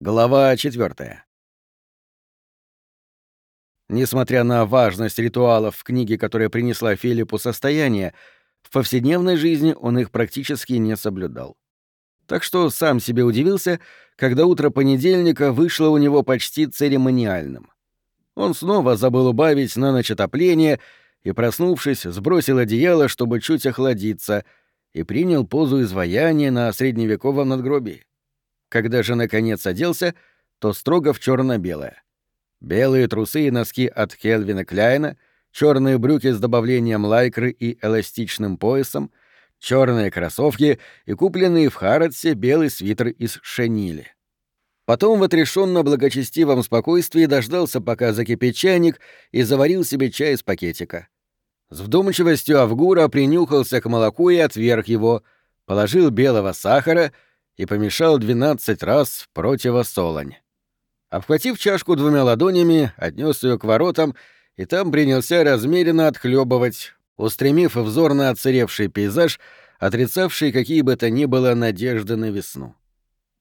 Глава 4. Несмотря на важность ритуалов в книге, которая принесла Филиппу состояние, в повседневной жизни он их практически не соблюдал. Так что сам себе удивился, когда утро понедельника вышло у него почти церемониальным. Он снова забыл убавить на ночь отопление и, проснувшись, сбросил одеяло, чтобы чуть охладиться, и принял позу изваяния на средневековом надгробии. Когда же наконец оделся, то строго в черно белое Белые трусы и носки от Келвина Кляйна, черные брюки с добавлением лайкры и эластичным поясом, черные кроссовки и купленный в Харатсе белый свитер из шенили. Потом в отрешенно благочестивом спокойствии дождался, пока закипит чайник, и заварил себе чай из пакетика. С вдумчивостью Авгура принюхался к молоку и отверг его, положил белого сахара — и помешал двенадцать раз противосолонь. Обхватив чашку двумя ладонями, отнес ее к воротам и там принялся размеренно отхлебывать, устремив взор на отсыревший пейзаж, отрицавший какие бы то ни было надежды на весну.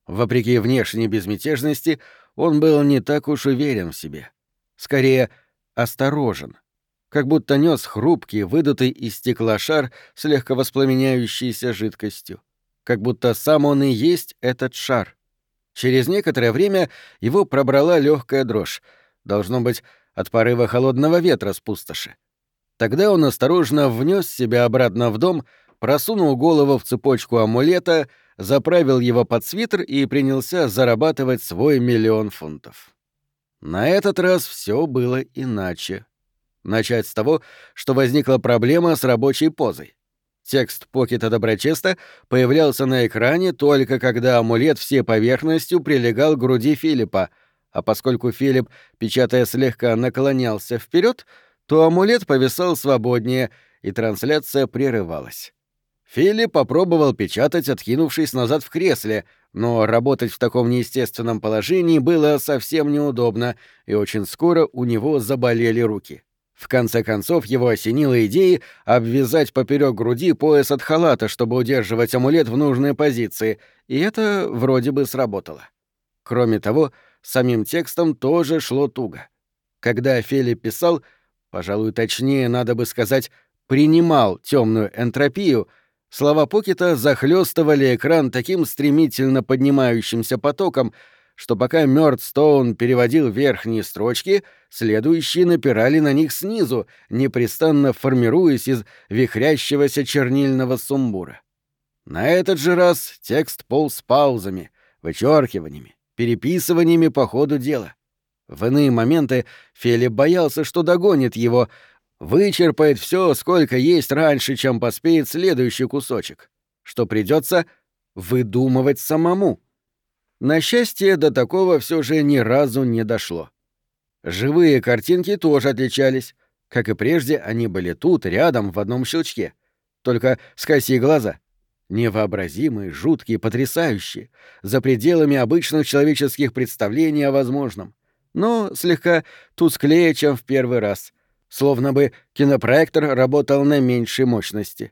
Вопреки внешней безмятежности, он был не так уж уверен в себе. Скорее, осторожен. Как будто нес хрупкий, выдутый из стекла шар с легко воспламеняющейся жидкостью как будто сам он и есть этот шар. Через некоторое время его пробрала легкая дрожь, должно быть, от порыва холодного ветра с пустоши. Тогда он осторожно внес себя обратно в дом, просунул голову в цепочку амулета, заправил его под свитер и принялся зарабатывать свой миллион фунтов. На этот раз все было иначе. Начать с того, что возникла проблема с рабочей позой. Текст покета Доброчеста появлялся на экране только когда амулет всей поверхностью прилегал к груди Филиппа, а поскольку Филипп, печатая слегка, наклонялся вперед, то амулет повисал свободнее, и трансляция прерывалась. Филипп попробовал печатать, откинувшись назад в кресле, но работать в таком неестественном положении было совсем неудобно, и очень скоро у него заболели руки. В конце концов, его осенила идея обвязать поперек груди пояс от халата, чтобы удерживать амулет в нужной позиции, и это вроде бы сработало. Кроме того, самим текстом тоже шло туго. Когда Филипп писал, пожалуй, точнее, надо бы сказать, принимал темную энтропию, слова Покета захлестывали экран таким стремительно поднимающимся потоком, что пока Мёрдстоун переводил верхние строчки, следующие напирали на них снизу, непрестанно формируясь из вихрящегося чернильного сумбура. На этот же раз текст полз паузами, вычеркиваниями, переписываниями по ходу дела. В иные моменты Филипп боялся, что догонит его, вычерпает все, сколько есть раньше, чем поспеет следующий кусочек, что придется выдумывать самому. На счастье, до такого все же ни разу не дошло. Живые картинки тоже отличались. Как и прежде, они были тут, рядом, в одном щелчке. Только скоси глаза. Невообразимые, жуткие, потрясающие, за пределами обычных человеческих представлений о возможном. Но слегка тусклее, чем в первый раз. Словно бы кинопроектор работал на меньшей мощности.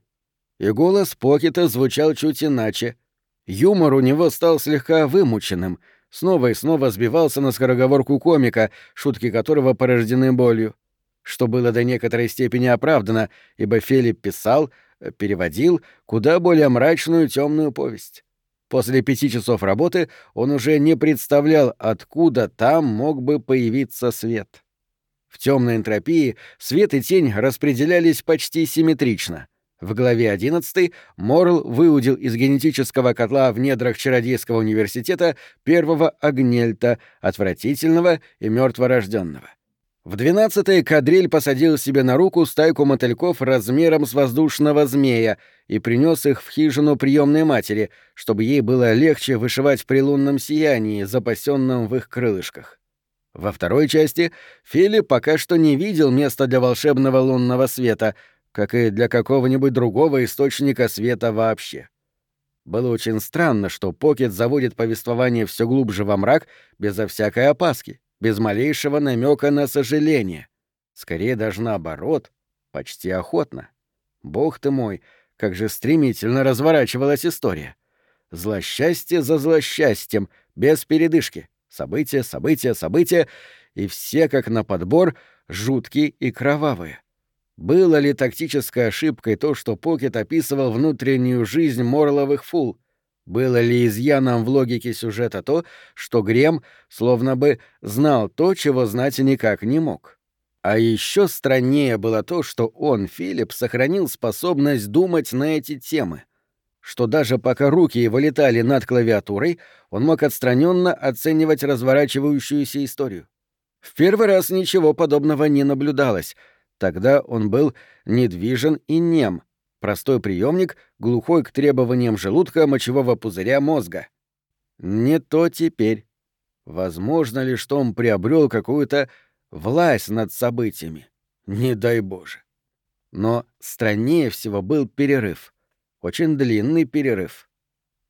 И голос Покета звучал чуть иначе — Юмор у него стал слегка вымученным, снова и снова сбивался на скороговорку комика, шутки которого порождены болью. Что было до некоторой степени оправдано, ибо Филипп писал, э, переводил куда более мрачную темную повесть. После пяти часов работы он уже не представлял, откуда там мог бы появиться свет. В темной энтропии свет и тень распределялись почти симметрично — в главе 11 Морл выудил из генетического котла в недрах Чародейского университета первого Агнельта, отвратительного и мертворожденного. В двенадцатой кадриль посадил себе на руку стайку мотыльков размером с воздушного змея и принес их в хижину приемной матери, чтобы ей было легче вышивать при лунном сиянии, запасенном в их крылышках. Во второй части Филипп пока что не видел места для волшебного лунного света — как и для какого-нибудь другого источника света вообще. Было очень странно, что Покет заводит повествование все глубже во мрак безо всякой опаски, без малейшего намека на сожаление. Скорее даже наоборот, почти охотно. Бог ты мой, как же стремительно разворачивалась история. Злосчастье за злосчастьем, без передышки. События, события, события, и все, как на подбор, жуткие и кровавые. Было ли тактической ошибкой то, что Покет описывал внутреннюю жизнь Морловых фул? Было ли изъяном в логике сюжета то, что Грем словно бы знал то, чего знать никак не мог? А еще страннее было то, что он, Филипп, сохранил способность думать на эти темы. Что даже пока руки его летали над клавиатурой, он мог отстраненно оценивать разворачивающуюся историю. В первый раз ничего подобного не наблюдалось — Тогда он был недвижен и нем, простой приемник, глухой к требованиям желудка, мочевого пузыря, мозга. Не то теперь. Возможно ли, что он приобрел какую-то власть над событиями? Не дай Боже. Но страннее всего был перерыв. Очень длинный перерыв.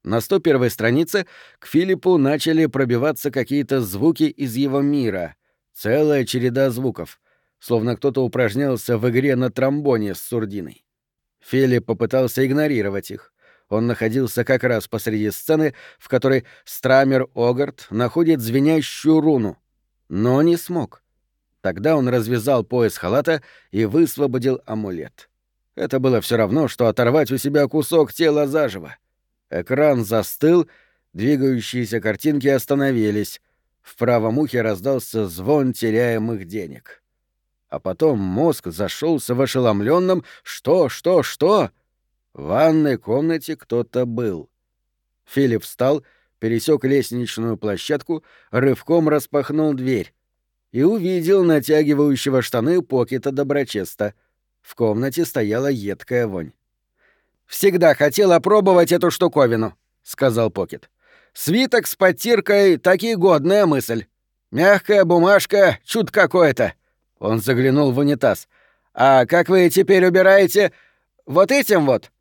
На 101 странице к Филиппу начали пробиваться какие-то звуки из его мира. Целая череда звуков словно кто-то упражнялся в игре на тромбоне с сурдиной. Филипп попытался игнорировать их. Он находился как раз посреди сцены, в которой Страмер Огарт находит звенящую руну. Но не смог. Тогда он развязал пояс халата и высвободил амулет. Это было все равно, что оторвать у себя кусок тела заживо. Экран застыл, двигающиеся картинки остановились. В правом ухе раздался звон теряемых денег а потом мозг зашелся в ошеломленном «Что, что, что?». В ванной комнате кто-то был. Филипп встал, пересек лестничную площадку, рывком распахнул дверь и увидел натягивающего штаны Покета Доброчеста. В комнате стояла едкая вонь. «Всегда хотел опробовать эту штуковину», — сказал Покет. «Свиток с подтиркой — таки годная мысль. Мягкая бумажка — чуд какое-то. Он заглянул в унитаз. «А как вы теперь убираете? Вот этим вот?»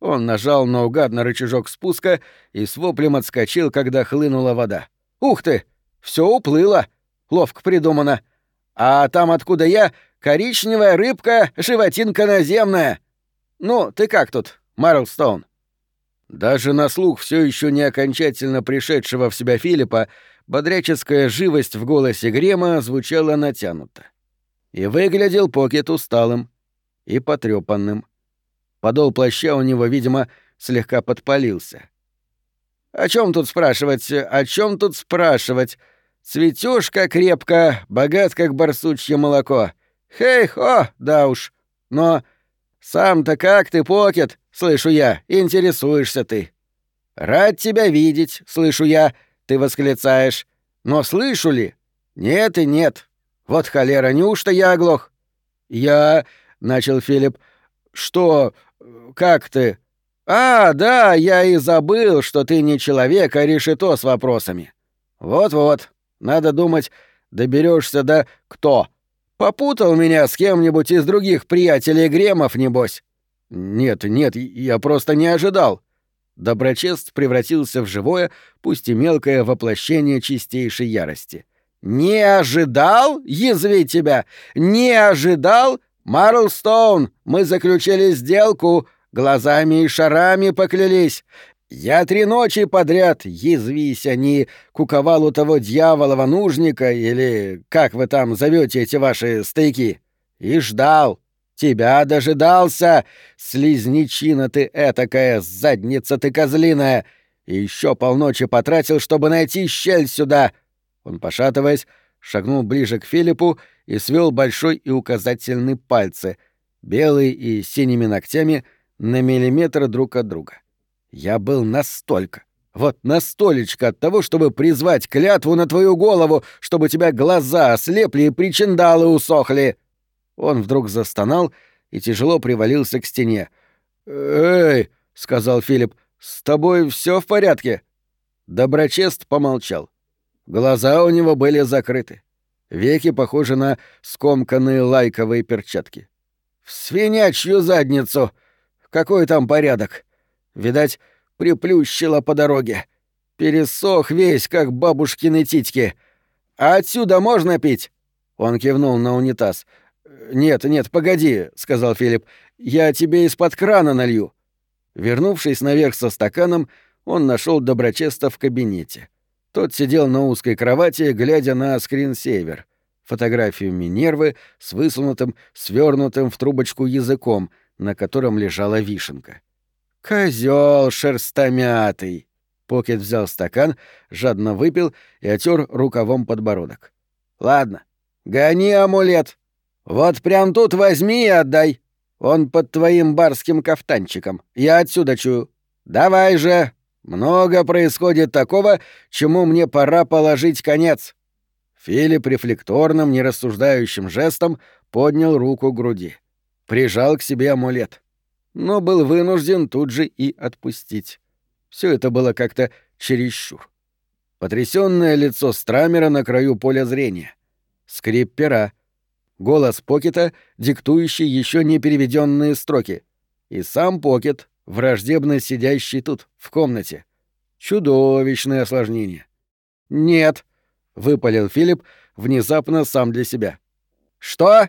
Он нажал наугад на рычажок спуска и с воплем отскочил, когда хлынула вода. «Ух ты! Все уплыло! Ловко придумано. А там, откуда я, коричневая рыбка, животинка наземная. Ну, ты как тут, Марлстоун?» Даже на слух все еще не окончательно пришедшего в себя Филиппа бодряческая живость в голосе Грема звучала натянуто. И выглядел Покет усталым и потрепанным. Подол плаща у него, видимо, слегка подпалился. «О чем тут спрашивать? О чем тут спрашивать? Цветешь как крепко, богат как барсучье молоко. Хей-хо, да уж. Но сам-то как ты, Покет, слышу я, интересуешься ты. Рад тебя видеть, слышу я, ты восклицаешь. Но слышу ли? Нет и нет. Вот холера, неужто я оглох? Я... — начал Филипп. Что? Как ты? А, да, я и забыл, что ты не человек, а решето с вопросами. Вот-вот. Надо думать, доберешься до кто? Попутал меня с кем-нибудь из других приятелей Гремов, небось? Нет, нет, я просто не ожидал. Доброчест превратился в живое, пусть и мелкое воплощение чистейшей ярости. «Не ожидал? Язви тебя! Не ожидал? Марлстоун, мы заключили сделку, глазами и шарами поклялись. Я три ночи подряд, язвись они, куковал у того дьяволова нужника, или как вы там зовете эти ваши стейки, и ждал. Тебя дожидался, слизничина ты этакая, задница ты козлиная, и еще полночи потратил, чтобы найти щель сюда, он, пошатываясь, шагнул ближе к Филиппу и свел большой и указательный пальцы, белые и синими ногтями, на миллиметр друг от друга. Я был настолько, вот настолечко от того, чтобы призвать клятву на твою голову, чтобы тебя глаза ослепли и причиндалы усохли. Он вдруг застонал и тяжело привалился к стене. «Эй!» — сказал Филипп. «С тобой все в порядке?» Доброчест помолчал. Глаза у него были закрыты. Веки похожи на скомканные лайковые перчатки. «В свинячью задницу! Какой там порядок? Видать, приплющило по дороге. Пересох весь, как бабушкины титьки. А отсюда можно пить?» Он кивнул на унитаз. «Нет, нет, погоди», — сказал Филипп. «Я тебе из-под крана налью». Вернувшись наверх со стаканом, он нашел Доброчеста в кабинете. Тот сидел на узкой кровати, глядя на скринсейвер. Фотографию Минервы с высунутым, свернутым в трубочку языком, на котором лежала вишенка. Козел шерстомятый! Покет взял стакан, жадно выпил и отер рукавом подбородок. «Ладно, гони амулет. Вот прям тут возьми и отдай. Он под твоим барским кафтанчиком. Я отсюда чую. Давай же. Много происходит такого, чему мне пора положить конец». Филипп рефлекторным, нерассуждающим жестом поднял руку к груди. Прижал к себе амулет. Но был вынужден тут же и отпустить. Все это было как-то чересчур. Потрясённое лицо Страмера на краю поля зрения. Скрип пера. Голос Покета, диктующий еще не переведенные строки. И сам Покет, враждебно сидящий тут, в комнате. Чудовищное осложнение. «Нет», — выпалил Филипп, внезапно сам для себя. «Что?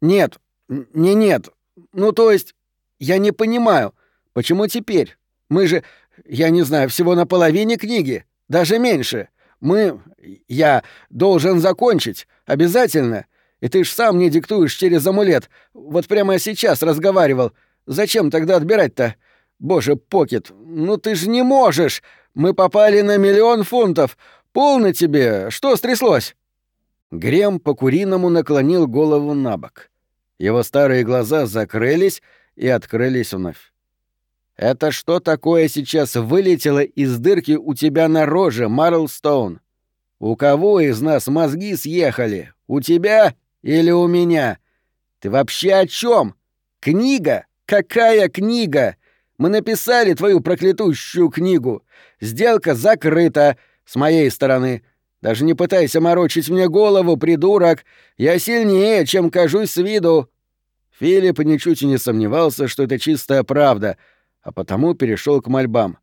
Нет, не нет. Ну, то есть, я не понимаю, почему теперь? Мы же я не знаю, всего на половине книги, даже меньше. Мы... Я должен закончить. Обязательно. И ты ж сам мне диктуешь через амулет. Вот прямо сейчас разговаривал. Зачем тогда отбирать-то? Боже, Покет, ну ты же не можешь! Мы попали на миллион фунтов. Полно тебе. Что стряслось?» Грем по-куриному наклонил голову на бок. Его старые глаза закрылись и открылись вновь. Это что такое сейчас вылетело из дырки у тебя на роже, Марлстоун? У кого из нас мозги съехали? У тебя или у меня? Ты вообще о чем? Книга? Какая книга? Мы написали твою проклятущую книгу. Сделка закрыта с моей стороны. Даже не пытайся морочить мне голову, придурок. Я сильнее, чем кажусь с виду. Филипп ничуть и не сомневался, что это чистая правда — а потому перешел к мольбам.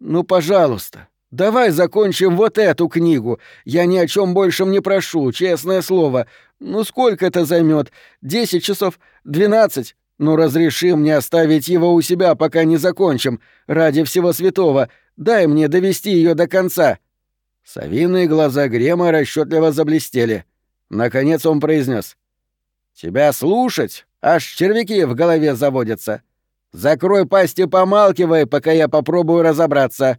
«Ну, пожалуйста, давай закончим вот эту книгу. Я ни о чем большем не прошу, честное слово. Ну, сколько это займет? Десять часов? Двенадцать? Ну, разреши мне оставить его у себя, пока не закончим. Ради всего святого. Дай мне довести ее до конца». Совиные глаза Грема расчетливо заблестели. Наконец он произнес: «Тебя слушать, аж червяки в голове заводятся». Закрой пасть и помалкивай, пока я попробую разобраться.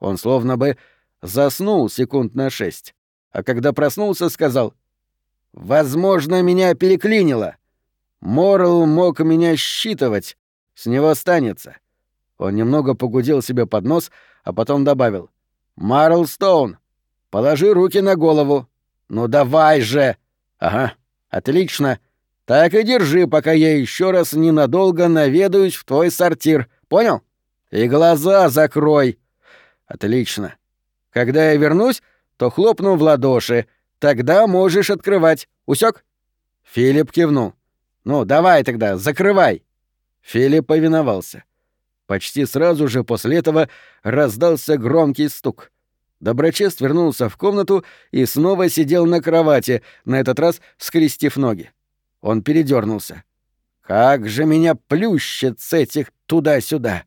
Он словно бы заснул секунд на шесть, а когда проснулся, сказал: "Возможно, меня переклинило. Морл мог меня считывать, с него останется". Он немного погудел себе под нос, а потом добавил: "Марл Стоун, положи руки на голову. Ну давай же. Ага, отлично. Так и держи, пока я еще раз ненадолго наведаюсь в твой сортир. Понял? И глаза закрой. Отлично. Когда я вернусь, то хлопну в ладоши. Тогда можешь открывать. Усек? Филипп кивнул. Ну, давай тогда, закрывай. Филипп повиновался. Почти сразу же после этого раздался громкий стук. Доброчест вернулся в комнату и снова сидел на кровати, на этот раз скрестив ноги. Он передернулся. Как же меня плющит с этих туда-сюда.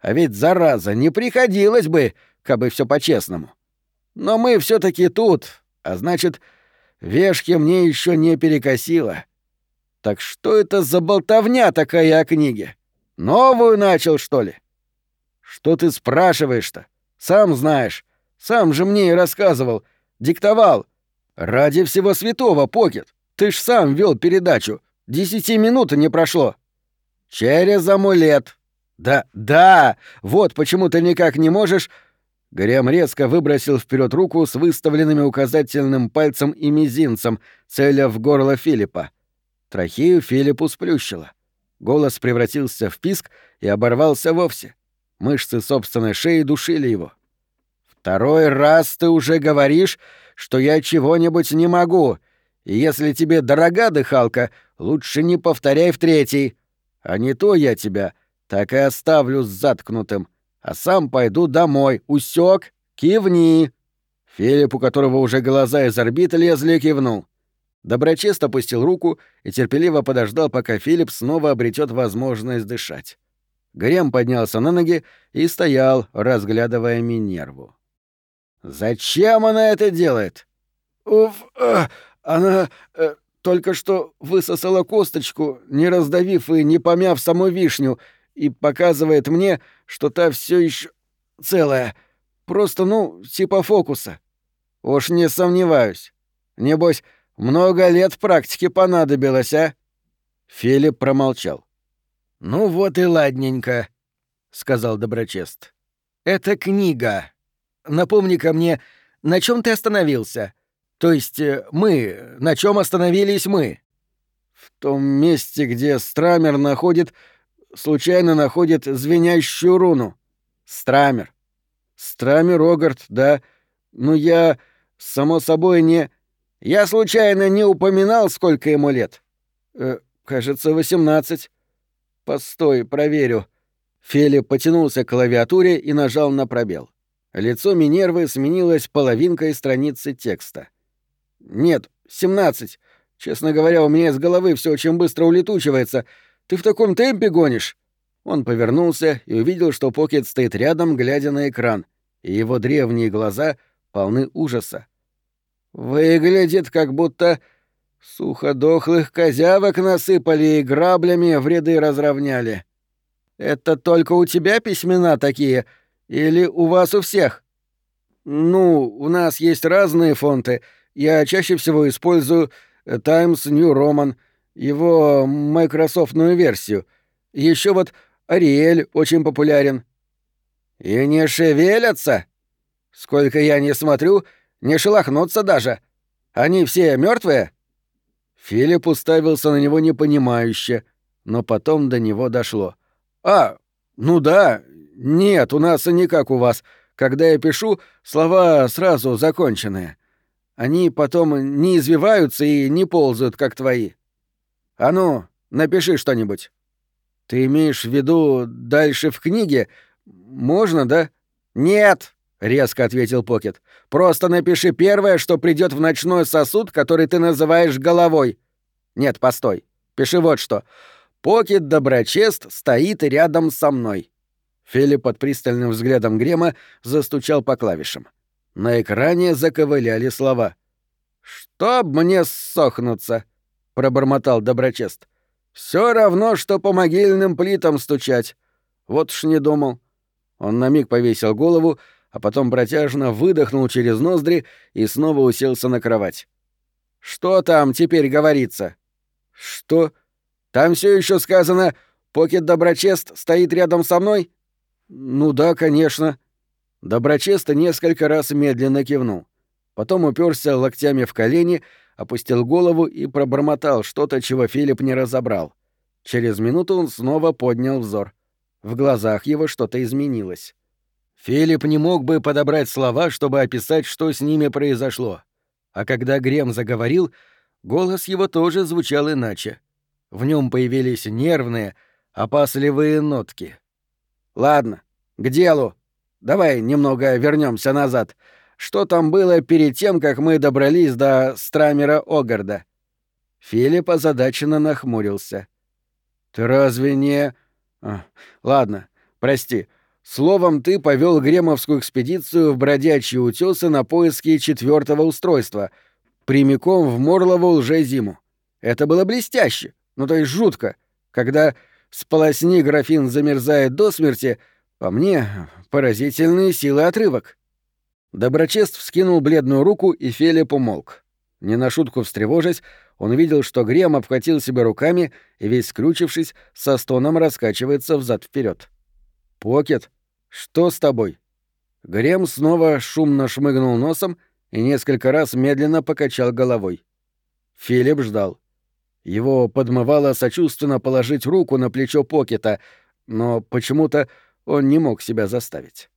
А ведь, зараза, не приходилось бы, кабы все по-честному. Но мы все таки тут, а значит, вешки мне еще не перекосило. Так что это за болтовня такая о книге? Новую начал, что ли? Что ты спрашиваешь-то? Сам знаешь. Сам же мне и рассказывал. Диктовал. Ради всего святого, Покет. Ты ж сам вел передачу. Десяти минут не прошло. Через амулет. Да, да, вот почему ты никак не можешь... Грем резко выбросил вперед руку с выставленными указательным пальцем и мизинцем, целя в горло Филиппа. Трахею Филиппу сплющило. Голос превратился в писк и оборвался вовсе. Мышцы собственной шеи душили его. «Второй раз ты уже говоришь, что я чего-нибудь не могу, и если тебе дорога дыхалка, лучше не повторяй в третий. А не то я тебя так и оставлю с заткнутым, а сам пойду домой. Усек? Кивни!» Филипп, у которого уже глаза из орбиты лезли, кивнул. Доброчест опустил руку и терпеливо подождал, пока Филипп снова обретет возможность дышать. Грем поднялся на ноги и стоял, разглядывая Минерву. Зачем она это делает? Уф, э, она э, только что высосала косточку, не раздавив и не помяв саму вишню, и показывает мне, что та все еще целая. Просто, ну, типа фокуса. Уж не сомневаюсь. Небось, много лет практики понадобилось, а? Филипп промолчал. «Ну вот и ладненько», — сказал Доброчест. «Это книга. Напомни-ка мне, на чем ты остановился? То есть э, мы, на чем остановились мы?» «В том месте, где Страмер находит... случайно находит звенящую руну. Страмер. Страмер Огарт, да. Ну я, само собой, не... Я случайно не упоминал, сколько ему лет. Э, кажется, восемнадцать. Постой, проверю. Филипп потянулся к клавиатуре и нажал на пробел. Лицо Минервы сменилось половинкой страницы текста. «Нет, семнадцать. Честно говоря, у меня из головы все очень быстро улетучивается. Ты в таком темпе гонишь?» Он повернулся и увидел, что Покет стоит рядом, глядя на экран, и его древние глаза полны ужаса. «Выглядит, как будто Суходохлых козявок насыпали и граблями в ряды разровняли. Это только у тебя письмена такие или у вас у всех? Ну, у нас есть разные фонты. Я чаще всего использую Times New Roman, его майкрософтную версию. Еще вот Ариэль очень популярен. И не шевелятся? Сколько я не смотрю, не шелохнутся даже. Они все мертвые? Филипп уставился на него непонимающе, но потом до него дошло. «А, ну да, нет, у нас не как у вас. Когда я пишу, слова сразу законченные. Они потом не извиваются и не ползают, как твои. А ну, напиши что-нибудь». «Ты имеешь в виду дальше в книге? Можно, да?» «Нет!» — резко ответил Покет. «Просто напиши первое, что придет в ночной сосуд, который ты называешь головой. Нет, постой. Пиши вот что. Покет Доброчест стоит рядом со мной». Филипп под пристальным взглядом Грема застучал по клавишам. На экране заковыляли слова. «Чтоб мне сохнуться!» — пробормотал Доброчест. Все равно, что по могильным плитам стучать. Вот уж не думал». Он на миг повесил голову, а потом протяжно выдохнул через ноздри и снова уселся на кровать. «Что там теперь говорится?» «Что? Там все еще сказано, Покет Доброчест стоит рядом со мной?» «Ну да, конечно». Доброчест несколько раз медленно кивнул. Потом уперся локтями в колени, опустил голову и пробормотал что-то, чего Филипп не разобрал. Через минуту он снова поднял взор. В глазах его что-то изменилось. Филипп не мог бы подобрать слова, чтобы описать, что с ними произошло. А когда Грем заговорил, голос его тоже звучал иначе. В нем появились нервные, опасливые нотки. «Ладно, к делу. Давай немного вернемся назад. Что там было перед тем, как мы добрались до Страмера Огарда?» Филипп озадаченно нахмурился. «Ты разве не...» а, «Ладно, прости. Словом, ты повел Гремовскую экспедицию в бродячие утесы на поиски четвертого устройства, прямиком в Морлову лже-зиму. Это было блестяще, ну то есть жутко. Когда с полосни графин замерзает до смерти, по мне, поразительные силы отрывок. Доброчест вскинул бледную руку, и Филипп умолк. Не на шутку встревожась, он видел, что Грем обхватил себя руками и, весь скрючившись, со стоном раскачивается взад вперед. «Покет, что с тобой?» Грем снова шумно шмыгнул носом и несколько раз медленно покачал головой. Филипп ждал. Его подмывало сочувственно положить руку на плечо Покета, но почему-то он не мог себя заставить.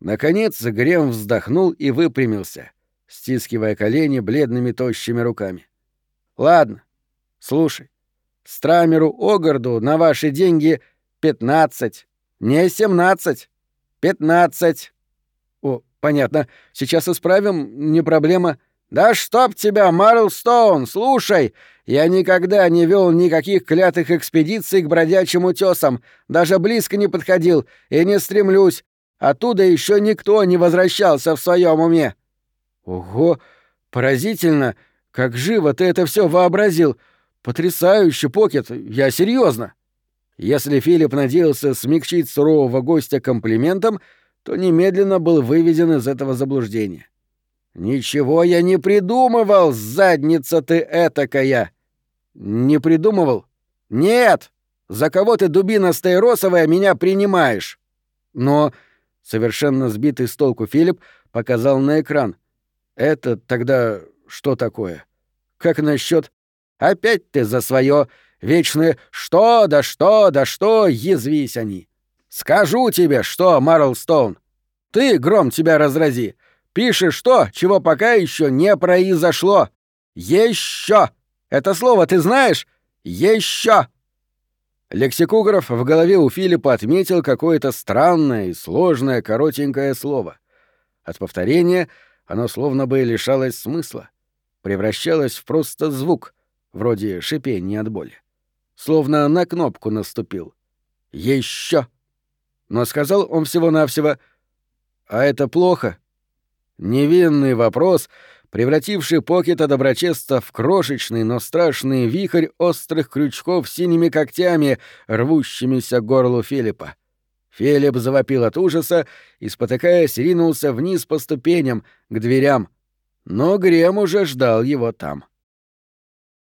Наконец Грем вздохнул и выпрямился, стискивая колени бледными тощими руками. «Ладно, слушай, Страмеру Огарду на ваши деньги пятнадцать, не семнадцать, пятнадцать». «О, понятно, сейчас исправим, не проблема». «Да чтоб тебя, Марлстоун, слушай! Я никогда не вел никаких клятых экспедиций к бродячим утесам, даже близко не подходил и не стремлюсь. Оттуда еще никто не возвращался в своем уме. Ого, поразительно, как живо ты это все вообразил. Потрясающе, Покет, я серьезно. Если Филипп надеялся смягчить сурового гостя комплиментом, то немедленно был выведен из этого заблуждения. «Ничего я не придумывал, задница ты этакая!» «Не придумывал?» «Нет! За кого ты, дубина стаиросовая, меня принимаешь?» Но, совершенно сбитый с толку Филипп, показал на экран. «Это тогда что такое? Как насчет «Опять ты за свое вечное «что да что да что» язвись они!» «Скажу тебе, что, Марлстоун, ты, гром тебя разрази, пишешь то, чего пока еще не произошло. Еще! Это слово ты знаешь? Еще! Лексикограф в голове у Филиппа отметил какое-то странное и сложное коротенькое слово. От повторения оно словно бы лишалось смысла, превращалось в просто звук, вроде шипения от боли. Словно на кнопку наступил. Еще! Но сказал он всего-навсего «А это плохо?» Невинный вопрос, превративший Покета Доброчеста в крошечный, но страшный вихрь острых крючков синими когтями, рвущимися к горлу Филиппа. Филипп завопил от ужаса и, спотыкаясь, ринулся вниз по ступеням, к дверям. Но Грем уже ждал его там.